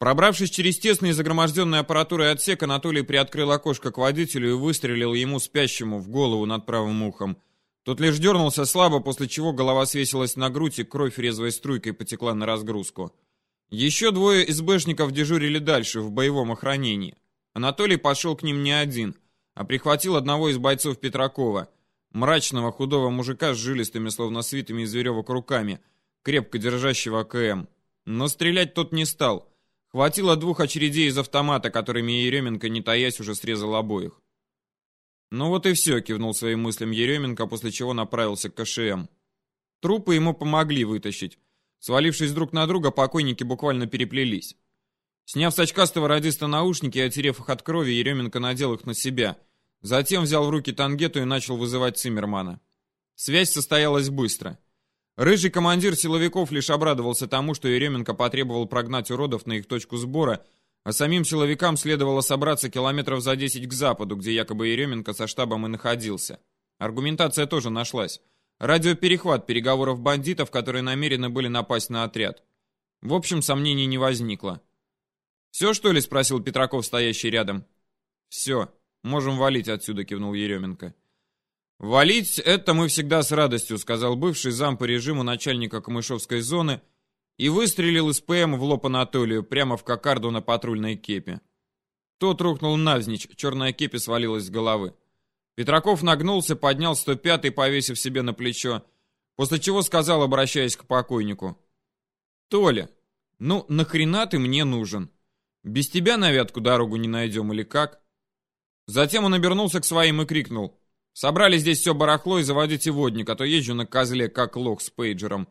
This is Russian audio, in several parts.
Пробравшись через тесный загроможденный аппаратурой отсек, Анатолий приоткрыл окошко к водителю и выстрелил ему спящему в голову над правым ухом. Тот лишь дернулся слабо, после чего голова свесилась на грудь и кровь резвой струйкой потекла на разгрузку. Еще двое СБшников дежурили дальше, в боевом охранении. Анатолий пошел к ним не один, а прихватил одного из бойцов Петракова, мрачного худого мужика с жилистыми, словно свитыми из веревок руками, крепко держащего АКМ. Но стрелять тот не стал. Хватило двух очередей из автомата, которыми Еременко, не таясь, уже срезал обоих. «Ну вот и все», — кивнул своим мыслям Еременко, после чего направился к КШМ. Трупы ему помогли вытащить. Свалившись друг на друга, покойники буквально переплелись. Сняв с очкастого радиста наушники и отерев их от крови, Еременко надел их на себя. Затем взял в руки тангету и начал вызывать Циммермана. Связь состоялась быстро. Рыжий командир силовиков лишь обрадовался тому, что Еременко потребовал прогнать уродов на их точку сбора, а самим силовикам следовало собраться километров за 10 к западу, где якобы Еременко со штабом и находился. Аргументация тоже нашлась. Радиоперехват переговоров бандитов, которые намерены были напасть на отряд. В общем, сомнений не возникло. «Все, что ли?» — спросил Петраков, стоящий рядом. «Все. Можем валить отсюда», — кивнул Еременко. «Валить это мы всегда с радостью», — сказал бывший зам по режиму начальника Камышовской зоны и выстрелил из ПМ в лоб Анатолию прямо в кокарду на патрульной кепе. Тот рухнул навзничь, черная кепи свалилась с головы. Петраков нагнулся, поднял 105-й, повесив себе на плечо, после чего сказал, обращаясь к покойнику. «Толя, ну нахрена ты мне нужен? Без тебя на вятку дорогу не найдем или как?» Затем он обернулся к своим и крикнул. «Собрали здесь все барахло и заводите водник, а то езжу на козле, как лох с пейджером.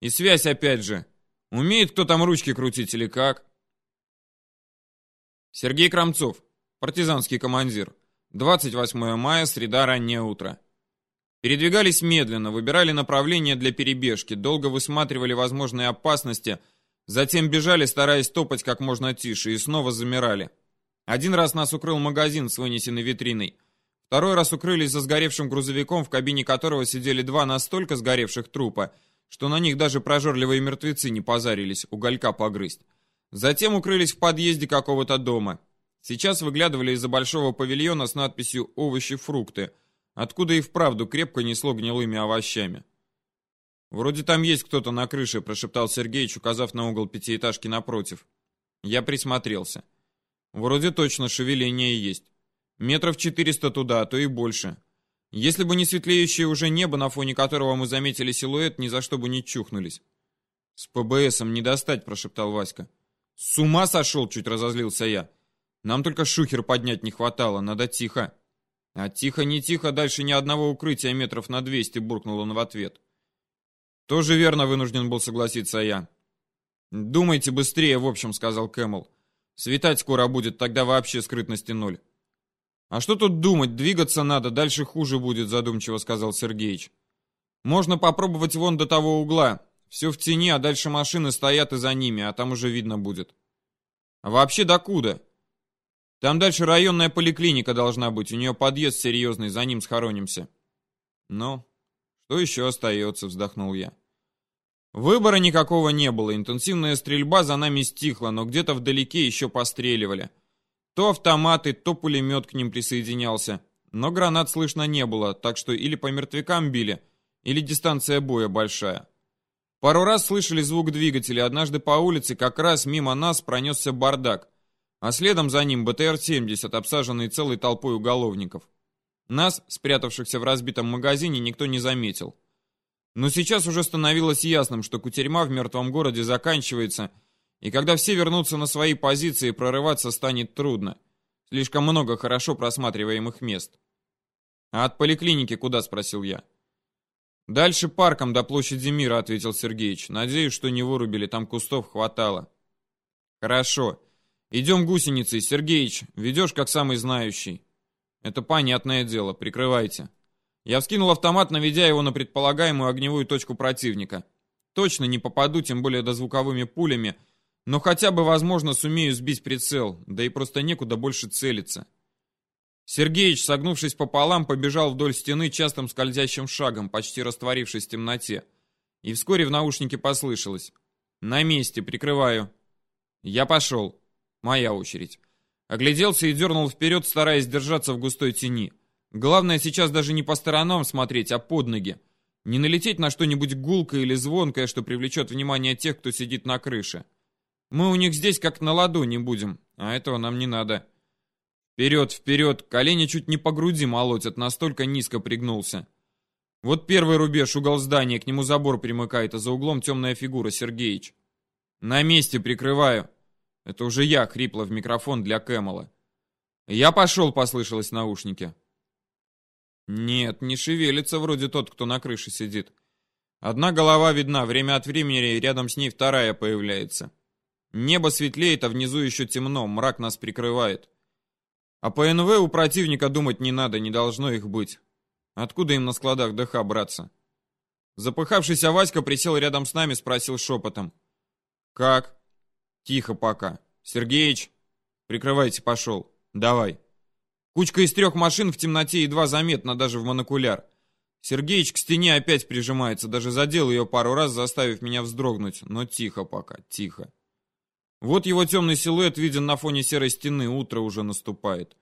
И связь опять же. Умеет кто там ручки крутить или как?» Сергей Крамцов, партизанский командир. 28 мая, среда, раннее утро. Передвигались медленно, выбирали направление для перебежки, долго высматривали возможные опасности, затем бежали, стараясь топать как можно тише, и снова замирали. Один раз нас укрыл магазин с вынесенной витриной. Второй раз укрылись за сгоревшим грузовиком, в кабине которого сидели два настолько сгоревших трупа, что на них даже прожорливые мертвецы не позарились, уголька погрызть. Затем укрылись в подъезде какого-то дома. Сейчас выглядывали из-за большого павильона с надписью «Овощи, фрукты», откуда и вправду крепко несло гнилыми овощами. «Вроде там есть кто-то на крыше», — прошептал Сергеич, указав на угол пятиэтажки напротив. Я присмотрелся. Вроде точно шевеление есть. Метров четыреста туда, а то и больше. Если бы не светлеющее уже небо, на фоне которого мы заметили силуэт, ни за что бы не чухнулись. «С ПБСом не достать», — прошептал Васька. «С ума сошел!» — чуть разозлился я. Нам только шухер поднять не хватало, надо тихо. А тихо не тихо, дальше ни одного укрытия метров на 200, буркнул он в ответ. Тоже верно вынужден был согласиться я. Думайте быстрее, в общем, сказал Кэмл. Светать скоро будет, тогда вообще скрытности ноль. А что тут думать, двигаться надо, дальше хуже будет, задумчиво сказал Сергеич. Можно попробовать вон до того угла. Все в тени, а дальше машины стоят и за ними, а там уже видно будет. А вообще докуда? Там дальше районная поликлиника должна быть, у нее подъезд серьезный, за ним схоронимся. Ну, что еще остается, вздохнул я. Выбора никакого не было, интенсивная стрельба за нами стихла, но где-то вдалеке еще постреливали. То автоматы, то пулемет к ним присоединялся, но гранат слышно не было, так что или по мертвякам били, или дистанция боя большая. Пару раз слышали звук двигателя, однажды по улице как раз мимо нас пронесся бардак а следом за ним БТР-70, обсаженный целой толпой уголовников. Нас, спрятавшихся в разбитом магазине, никто не заметил. Но сейчас уже становилось ясным, что кутерьма в мертвом городе заканчивается, и когда все вернутся на свои позиции, прорываться станет трудно. Слишком много хорошо просматриваемых мест. «А от поликлиники куда?» — спросил я. «Дальше парком до площади мира», — ответил Сергеич. «Надеюсь, что не вырубили, там кустов хватало». «Хорошо. «Идем гусеницей, Сергеич, ведешь как самый знающий». «Это понятное дело, прикрывайте». Я вскинул автомат, наведя его на предполагаемую огневую точку противника. Точно не попаду, тем более дозвуковыми пулями, но хотя бы, возможно, сумею сбить прицел, да и просто некуда больше целиться. Сергеич, согнувшись пополам, побежал вдоль стены частым скользящим шагом, почти растворившись в темноте. И вскоре в наушнике послышалось. «На месте, прикрываю». Я пошел. Моя очередь. Огляделся и дернул вперед, стараясь держаться в густой тени. Главное сейчас даже не по сторонам смотреть, а под ноги. Не налететь на что-нибудь гулкое или звонкое, что привлечет внимание тех, кто сидит на крыше. Мы у них здесь как на ладони будем, а этого нам не надо. Вперед, вперед, колени чуть не по груди молотят, настолько низко пригнулся. Вот первый рубеж, угол здания, к нему забор примыкает, а за углом темная фигура, Сергеич. На месте прикрываю. Это уже я, хрипло в микрофон для Кэмела. Я пошел, послышалось в наушнике. Нет, не шевелится вроде тот, кто на крыше сидит. Одна голова видна, время от времени рядом с ней вторая появляется. Небо светлеет, а внизу еще темно, мрак нас прикрывает. А по НВ у противника думать не надо, не должно их быть. Откуда им на складах ДХ браться? Запыхавшийся Васька присел рядом с нами, спросил шепотом. «Как?» «Тихо пока. Сергеич, прикрывайте, пошел. Давай». Кучка из трех машин в темноте едва заметна даже в монокуляр. Сергеич к стене опять прижимается, даже задел ее пару раз, заставив меня вздрогнуть, но тихо пока, тихо. Вот его темный силуэт виден на фоне серой стены, утро уже наступает.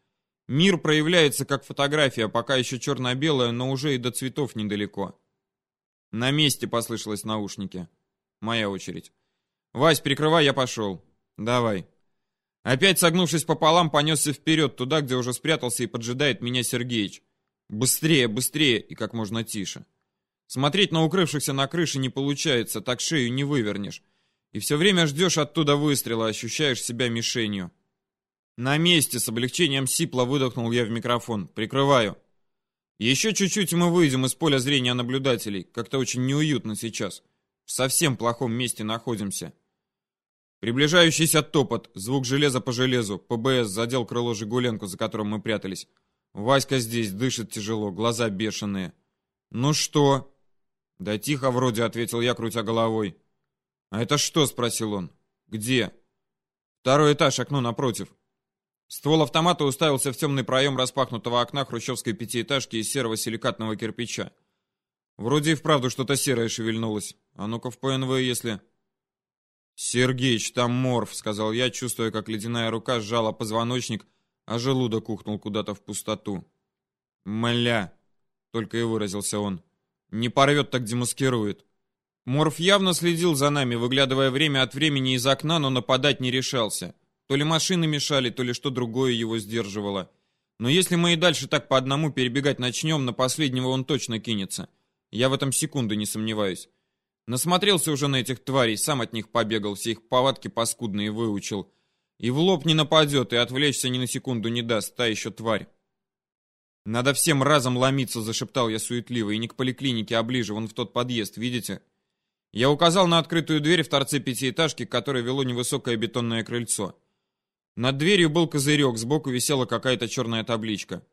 Мир проявляется как фотография, пока еще черно-белая, но уже и до цветов недалеко. На месте послышалось в наушнике. Моя очередь. Вась, прикрывай, я пошел. Давай. Опять согнувшись пополам, понесся вперед, туда, где уже спрятался и поджидает меня Сергеич. Быстрее, быстрее и как можно тише. Смотреть на укрывшихся на крыше не получается, так шею не вывернешь. И все время ждешь оттуда выстрела, ощущаешь себя мишенью. На месте с облегчением сипло выдохнул я в микрофон. Прикрываю. Еще чуть-чуть мы выйдем из поля зрения наблюдателей. Как-то очень неуютно сейчас. В совсем плохом месте находимся. Приближающийся топот, звук железа по железу. ПБС задел крыло Жигуленку, за которым мы прятались. Васька здесь, дышит тяжело, глаза бешеные. «Ну что?» «Да тихо вроде», — ответил я, крутя головой. «А это что?» — спросил он. «Где?» «Второй этаж, окно напротив». Ствол автомата уставился в темный проем распахнутого окна хрущевской пятиэтажки из серого силикатного кирпича. Вроде и вправду что-то серое шевельнулось. А ну-ка в ПНВ, если... «Сергеич, там морф», — сказал я, чувствуя, как ледяная рука сжала позвоночник, а желудок ухнул куда-то в пустоту. «Мля», — только и выразился он. «Не порвет, так демаскирует». Морф явно следил за нами, выглядывая время от времени из окна, но нападать не решался. То ли машины мешали, то ли что другое его сдерживало. Но если мы и дальше так по одному перебегать начнем, на последнего он точно кинется. Я в этом секунды не сомневаюсь. Насмотрелся уже на этих тварей, сам от них побегал, все их повадки паскудные выучил. И в лоб не нападет, и отвлечься ни на секунду не даст, та еще тварь. «Надо всем разом ломиться», — зашептал я суетливо, и не к поликлинике, а ближе, вон в тот подъезд, видите? Я указал на открытую дверь в торце пятиэтажки, к которой вело невысокое бетонное крыльцо. Над дверью был козырек, сбоку висела какая-то черная табличка.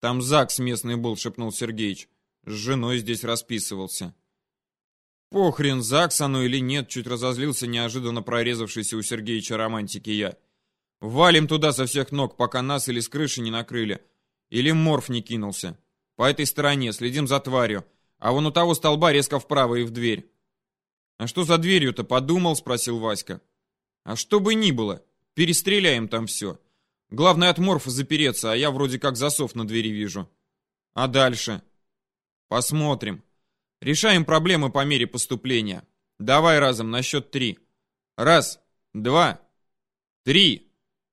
«Там ЗАГС местный был», — шепнул Сергеич. «С женой здесь расписывался». Похрен, ЗАГС оно или нет, чуть разозлился неожиданно прорезавшийся у Сергеича романтики я. Валим туда со всех ног, пока нас или с крыши не накрыли. Или морф не кинулся. По этой стороне, следим за тварью. А вон у того столба резко вправо и в дверь. «А что за дверью-то, подумал?» — спросил Васька. «А что бы ни было, перестреляем там все. Главное от морфа запереться, а я вроде как засов на двери вижу. А дальше?» «Посмотрим». Решаем проблемы по мере поступления. Давай разом на счет три. Раз, два, три.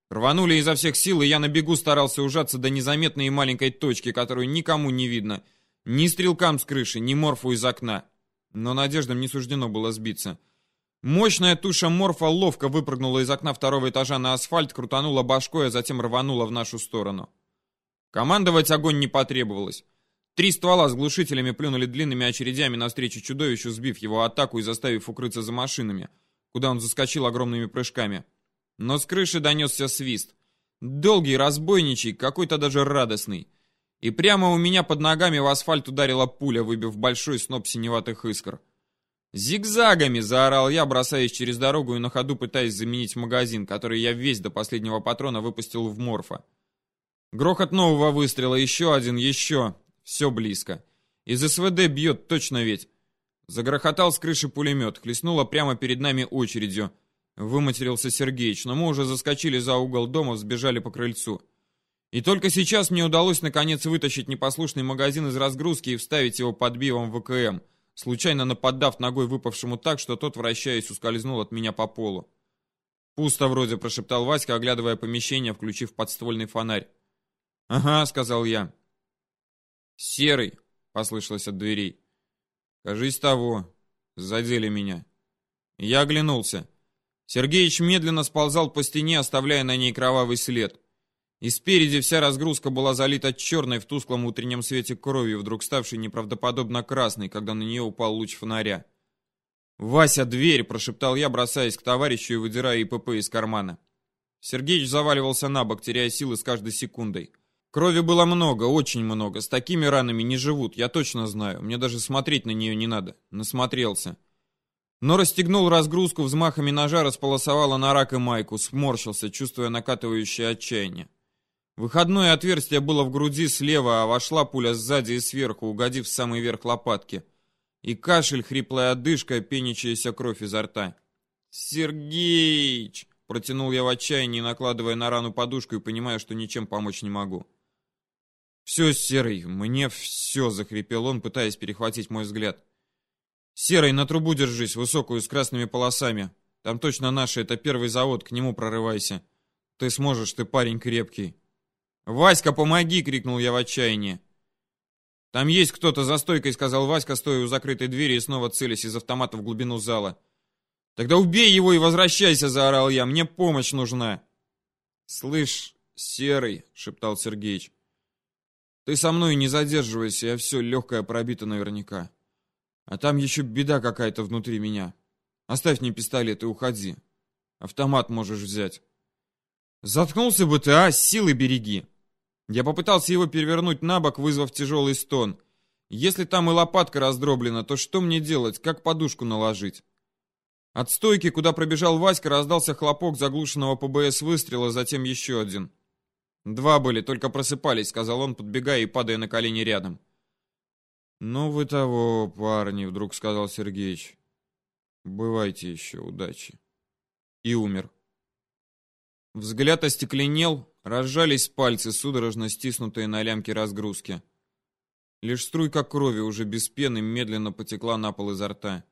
Рванули изо всех сил, и я на бегу старался ужаться до незаметной и маленькой точки, которую никому не видно. Ни стрелкам с крыши, ни морфу из окна. Но надеждам не суждено было сбиться. Мощная туша морфа ловко выпрыгнула из окна второго этажа на асфальт, крутанула башкой, а затем рванула в нашу сторону. Командовать огонь не потребовалось. Три ствола с глушителями плюнули длинными очередями навстречу чудовищу, сбив его атаку и заставив укрыться за машинами, куда он заскочил огромными прыжками. Но с крыши донесся свист. Долгий, разбойничий, какой-то даже радостный. И прямо у меня под ногами в асфальт ударила пуля, выбив большой сноп синеватых искр. «Зигзагами!» — заорал я, бросаясь через дорогу и на ходу пытаясь заменить магазин, который я весь до последнего патрона выпустил в морфа. Грохот нового выстрела, еще один, еще. Все близко. Из СВД бьет точно ведь. Загрохотал с крыши пулемет, хлестнуло прямо перед нами очередью. Выматерился Сергеич, но мы уже заскочили за угол дома, сбежали по крыльцу. И только сейчас мне удалось наконец вытащить непослушный магазин из разгрузки и вставить его под бивом в ВКМ, случайно нападав ногой выпавшему так, что тот, вращаясь, ускользнул от меня по полу. «Пусто вроде», — прошептал Васька, оглядывая помещение, включив подствольный фонарь. «Ага», — сказал я. «Серый», — послышалось от дверей. «Кажись того. Задели меня». Я оглянулся. Сергеич медленно сползал по стене, оставляя на ней кровавый след. И спереди вся разгрузка была залита черной в тусклом утреннем свете кровью, вдруг ставшей неправдоподобно красной, когда на нее упал луч фонаря. «Вася, дверь!» – прошептал я, бросаясь к товарищу и выдирая ИПП из кармана. Сергеич заваливался на бок, теряя силы с каждой секундой. Крови было много, очень много. С такими ранами не живут, я точно знаю. Мне даже смотреть на нее не надо. Насмотрелся. Но расстегнул разгрузку, взмахами ножа располосовала на рак и майку, сморщился, чувствуя накатывающее отчаяние. Выходное отверстие было в груди слева, а вошла пуля сзади и сверху, угодив в самый верх лопатки. И кашель, хриплая одышка, пенящаяся кровь изо рта. «Сергеич!» — протянул я в отчаянии, накладывая на рану подушку и понимая, что ничем помочь не могу. «Все, Серый, мне все!» — захрипел он, пытаясь перехватить мой взгляд. «Серый, на трубу держись, высокую, с красными полосами. Там точно наши, это первый завод, к нему прорывайся. Ты сможешь, ты парень крепкий». «Васька, помоги!» — крикнул я в отчаянии. «Там есть кто-то за стойкой», — сказал Васька, стоя у закрытой двери и снова целясь из автомата в глубину зала. «Тогда убей его и возвращайся!» — заорал я. «Мне помощь нужна!» «Слышь, Серый!» — шептал Сергеич. «Ты со мной не задерживайся, я все легкое пробито наверняка. А там еще беда какая-то внутри меня. Оставь мне пистолет и уходи. Автомат можешь взять». «Заткнулся бы ты, а? Силы береги!» Я попытался его перевернуть на бок, вызвав тяжелый стон. Если там и лопатка раздроблена, то что мне делать? Как подушку наложить? От стойки, куда пробежал Васька, раздался хлопок заглушенного ПБС выстрела, затем еще один. «Два были, только просыпались», — сказал он, подбегая и падая на колени рядом. «Ну вы того, парни», — вдруг сказал Сергеич. «Бывайте еще, удачи». И умер. Взгляд остекленел, разжались пальцы, судорожно стиснутые на лямке разгрузки. Лишь струйка крови уже без пены медленно потекла на пол изо рта.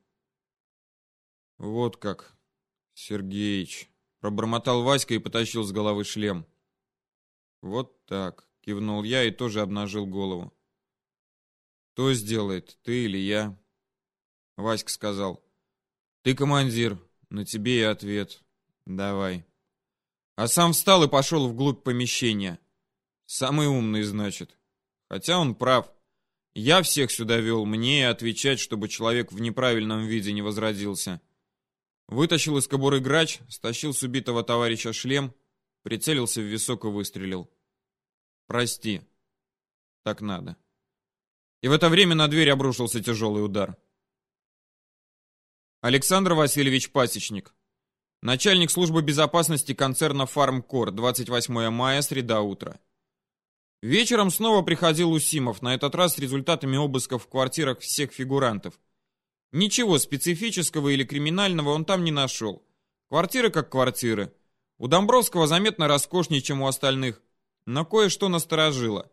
«Вот как, Сергеич!» — пробормотал Васька и потащил с головы шлем. «Вот так!» — кивнул я и тоже обнажил голову. «Кто сделает, ты или я?» Васька сказал. «Ты командир, на тебе и ответ. Давай» а сам встал и пошел вглубь помещения. Самый умный, значит. Хотя он прав. Я всех сюда вел, мне и отвечать, чтобы человек в неправильном виде не возродился. Вытащил из кобуры грач, стащил с убитого товарища шлем, прицелился в висок и выстрелил. Прости. Так надо. И в это время на дверь обрушился тяжелый удар. Александр Васильевич Пасечник. Начальник службы безопасности концерна «Фармкор», 28 мая, среда утра. Вечером снова приходил Усимов, на этот раз с результатами обысков в квартирах всех фигурантов. Ничего специфического или криминального он там не нашел. Квартиры как квартиры. У Домбровского заметно роскошнее, чем у остальных, но кое-что насторожило.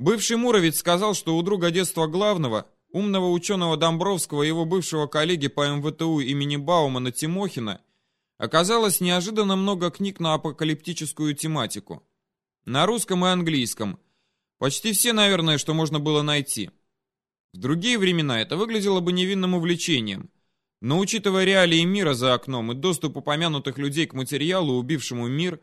Бывший Муровец сказал, что у друга детства главного, умного ученого Домбровского и его бывшего коллеги по МВТУ имени Баумана Тимохина, Оказалось неожиданно много книг на апокалиптическую тематику. На русском и английском. Почти все, наверное, что можно было найти. В другие времена это выглядело бы невинным увлечением. Но учитывая реалии мира за окном и доступ упомянутых людей к материалу, убившему мир,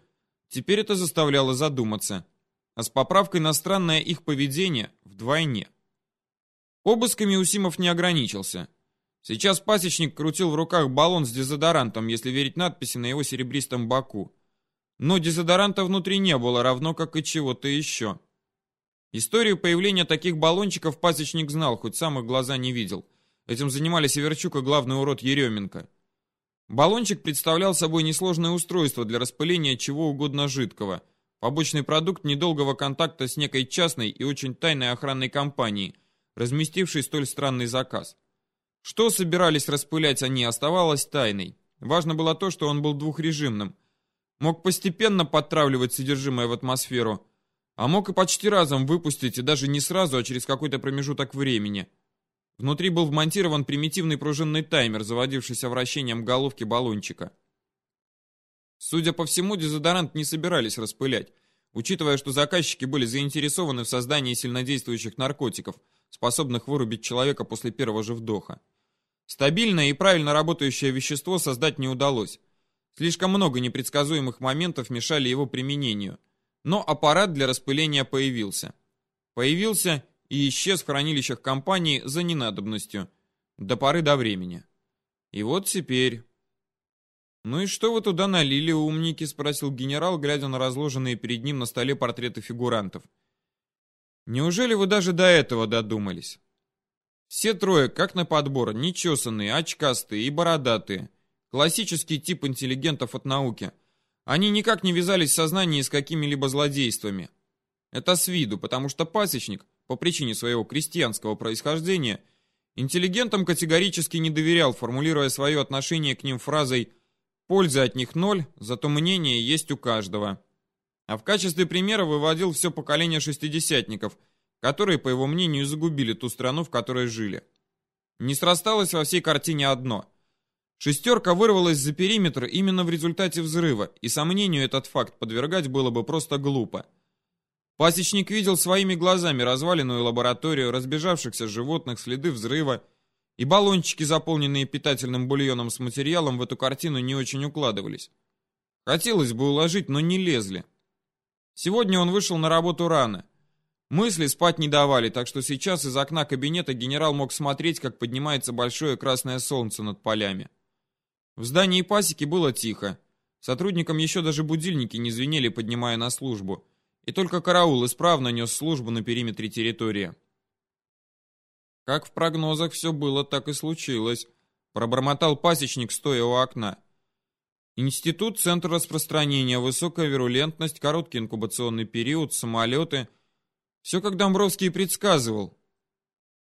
теперь это заставляло задуматься. А с поправкой на странное их поведение вдвойне. Обысками Усимов не ограничился – Сейчас пасечник крутил в руках баллон с дезодорантом, если верить надписи на его серебристом боку. Но дезодоранта внутри не было, равно как и чего-то еще. Историю появления таких баллончиков пасечник знал, хоть сам их глаза не видел. Этим занимались Северчук и главный урод Еременко. Баллончик представлял собой несложное устройство для распыления чего угодно жидкого. Побочный продукт недолгого контакта с некой частной и очень тайной охранной компанией, разместившей столь странный заказ. Что собирались распылять они, оставалось тайной. Важно было то, что он был двухрежимным. Мог постепенно подтравливать содержимое в атмосферу, а мог и почти разом выпустить, и даже не сразу, а через какой-то промежуток времени. Внутри был вмонтирован примитивный пружинный таймер, заводившийся вращением головки баллончика. Судя по всему, дезодорант не собирались распылять, учитывая, что заказчики были заинтересованы в создании сильнодействующих наркотиков, способных вырубить человека после первого же вдоха. Стабильное и правильно работающее вещество создать не удалось. Слишком много непредсказуемых моментов мешали его применению. Но аппарат для распыления появился. Появился и исчез в хранилищах компании за ненадобностью. До поры до времени. И вот теперь... «Ну и что вы туда налили, умники?» — спросил генерал, глядя на разложенные перед ним на столе портреты фигурантов. «Неужели вы даже до этого додумались?» Все трое, как на подбор, нечесанные, очкастые и бородатые. Классический тип интеллигентов от науки. Они никак не вязались в сознании с какими-либо злодействами. Это с виду, потому что пасечник, по причине своего крестьянского происхождения, интеллигентам категорически не доверял, формулируя свое отношение к ним фразой «пользы от них ноль, зато мнение есть у каждого». А в качестве примера выводил все поколение шестидесятников, которые, по его мнению, загубили ту страну, в которой жили. Не срасталось во всей картине одно. Шестерка вырвалась за периметр именно в результате взрыва, и сомнению этот факт подвергать было бы просто глупо. Пасечник видел своими глазами разваленную лабораторию, разбежавшихся животных, следы взрыва, и баллончики, заполненные питательным бульоном с материалом, в эту картину не очень укладывались. Хотелось бы уложить, но не лезли. Сегодня он вышел на работу рано. Мысли спать не давали, так что сейчас из окна кабинета генерал мог смотреть, как поднимается большое красное солнце над полями. В здании пасеки было тихо. Сотрудникам еще даже будильники не звенели, поднимая на службу и только караул исправно нес службу на периметре территории. Как в прогнозах все было, так и случилось, пробормотал пасечник, стоя у окна. Институт, центр распространения, высокая вирулентность, короткий инкубационный период, самолеты. Все, как Домбровский предсказывал.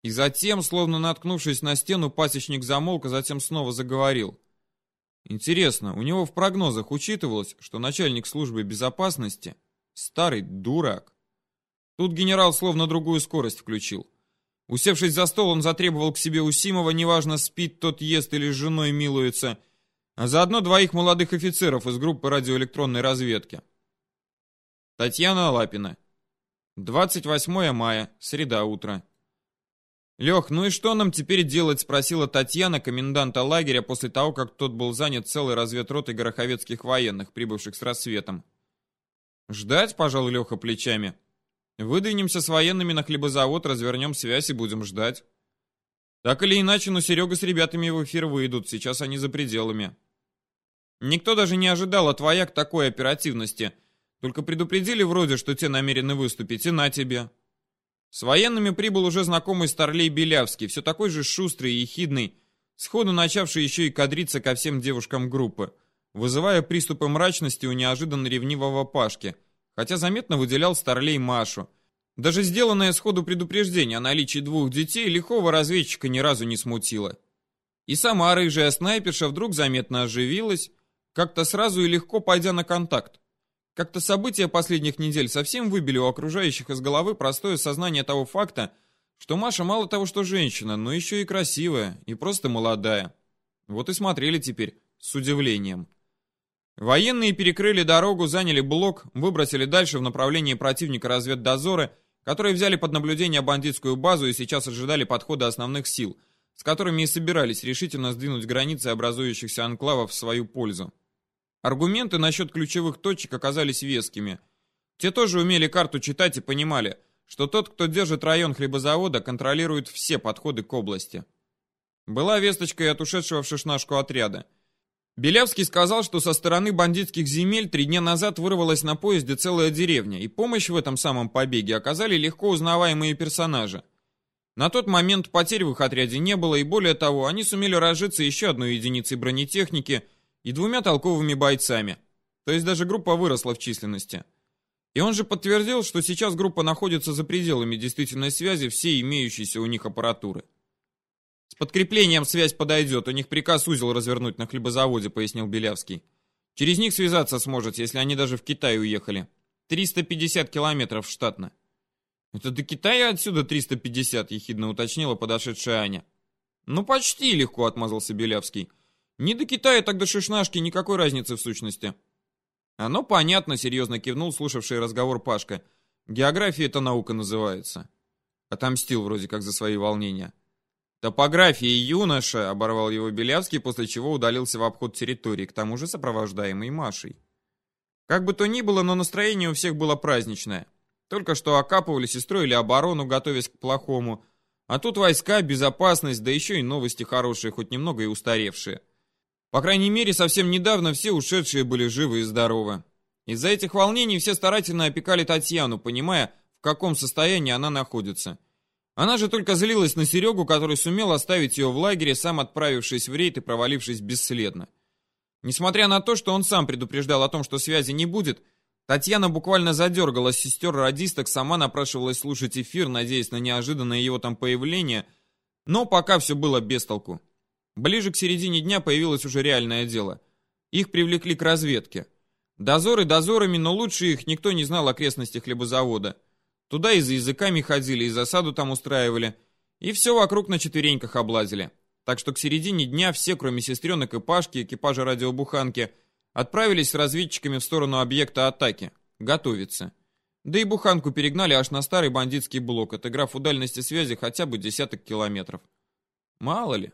И затем, словно наткнувшись на стену, пасечник замолк, а затем снова заговорил. Интересно, у него в прогнозах учитывалось, что начальник службы безопасности Старый дурак. Тут генерал словно другую скорость включил. Усевшись за стол, он затребовал к себе Усимова, неважно, спит тот ест или с женой милуется, а заодно двоих молодых офицеров из группы радиоэлектронной разведки. Татьяна Лапина. 28 мая, среда утро. «Лех, ну и что нам теперь делать?» — спросила Татьяна, коменданта лагеря, после того, как тот был занят целой разведротой гороховецких военных, прибывших с рассветом. Ждать, пожал Леха плечами. Выдвинемся с военными на хлебозавод, развернем связь и будем ждать. Так или иначе, но Серега с ребятами в эфир выйдут, сейчас они за пределами. Никто даже не ожидал от вояк такой оперативности. Только предупредили вроде, что те намерены выступить, и на тебе. С военными прибыл уже знакомый Старлей Белявский, все такой же шустрый и ехидный, сходу начавший еще и кадриться ко всем девушкам группы вызывая приступы мрачности у неожиданно ревнивого Пашки, хотя заметно выделял старлей Машу. Даже сделанное сходу предупреждение о наличии двух детей лихого разведчика ни разу не смутило. И сама рыжая снайперша вдруг заметно оживилась, как-то сразу и легко пойдя на контакт. Как-то события последних недель совсем выбили у окружающих из головы простое сознание того факта, что Маша мало того, что женщина, но еще и красивая, и просто молодая. Вот и смотрели теперь с удивлением. Военные перекрыли дорогу, заняли блок, выбросили дальше в направлении противника разведдозоры, которые взяли под наблюдение бандитскую базу и сейчас ожидали подхода основных сил, с которыми и собирались решительно сдвинуть границы образующихся анклавов в свою пользу. Аргументы насчет ключевых точек оказались вескими. Те тоже умели карту читать и понимали, что тот, кто держит район хлебозавода, контролирует все подходы к области. Была весточка и от ушедшего в шишнашку отряда – Белявский сказал, что со стороны бандитских земель три дня назад вырвалась на поезде целая деревня, и помощь в этом самом побеге оказали легко узнаваемые персонажи. На тот момент потерь в их отряде не было, и более того, они сумели разжиться еще одной единицей бронетехники и двумя толковыми бойцами. То есть даже группа выросла в численности. И он же подтвердил, что сейчас группа находится за пределами действительной связи всей имеющейся у них аппаратуры. С подкреплением связь подойдет, у них приказ узел развернуть на хлебозаводе, пояснил Белявский. Через них связаться сможете, если они даже в Китай уехали. 350 километров штатно. Это до Китая отсюда 350, ехидно уточнила подошедшая Аня. Ну почти легко, отмазался Белявский. Не до Китая, так до Шишнашки никакой разницы в сущности. Оно понятно, серьезно кивнул слушавший разговор Пашка. География это наука называется. Отомстил вроде как за свои волнения. Топография юноша, оборвал его Белявский, после чего удалился в обход территории, к тому же сопровождаемый Машей. Как бы то ни было, но настроение у всех было праздничное. Только что окапывались и строили оборону, готовясь к плохому. А тут войска, безопасность, да еще и новости хорошие, хоть немного и устаревшие. По крайней мере, совсем недавно все ушедшие были живы и здоровы. Из-за этих волнений все старательно опекали Татьяну, понимая, в каком состоянии она находится. Она же только злилась на Серегу, который сумел оставить ее в лагере, сам отправившись в рейд и провалившись бесследно. Несмотря на то, что он сам предупреждал о том, что связи не будет, Татьяна буквально задергала сестер-радисток, сама напрашивалась слушать эфир, надеясь на неожиданное его там появление, но пока все было без толку. Ближе к середине дня появилось уже реальное дело. Их привлекли к разведке. Дозоры дозорами, но лучше их никто не знал окрестности хлебозавода. Туда и за языками ходили, и засаду там устраивали, и все вокруг на четвереньках облазили. Так что к середине дня все, кроме сестренок и Пашки, экипажа радиобуханки, отправились с разведчиками в сторону объекта атаки. Готовиться. Да и буханку перегнали аж на старый бандитский блок, отыграв у дальности связи хотя бы десяток километров. Мало ли.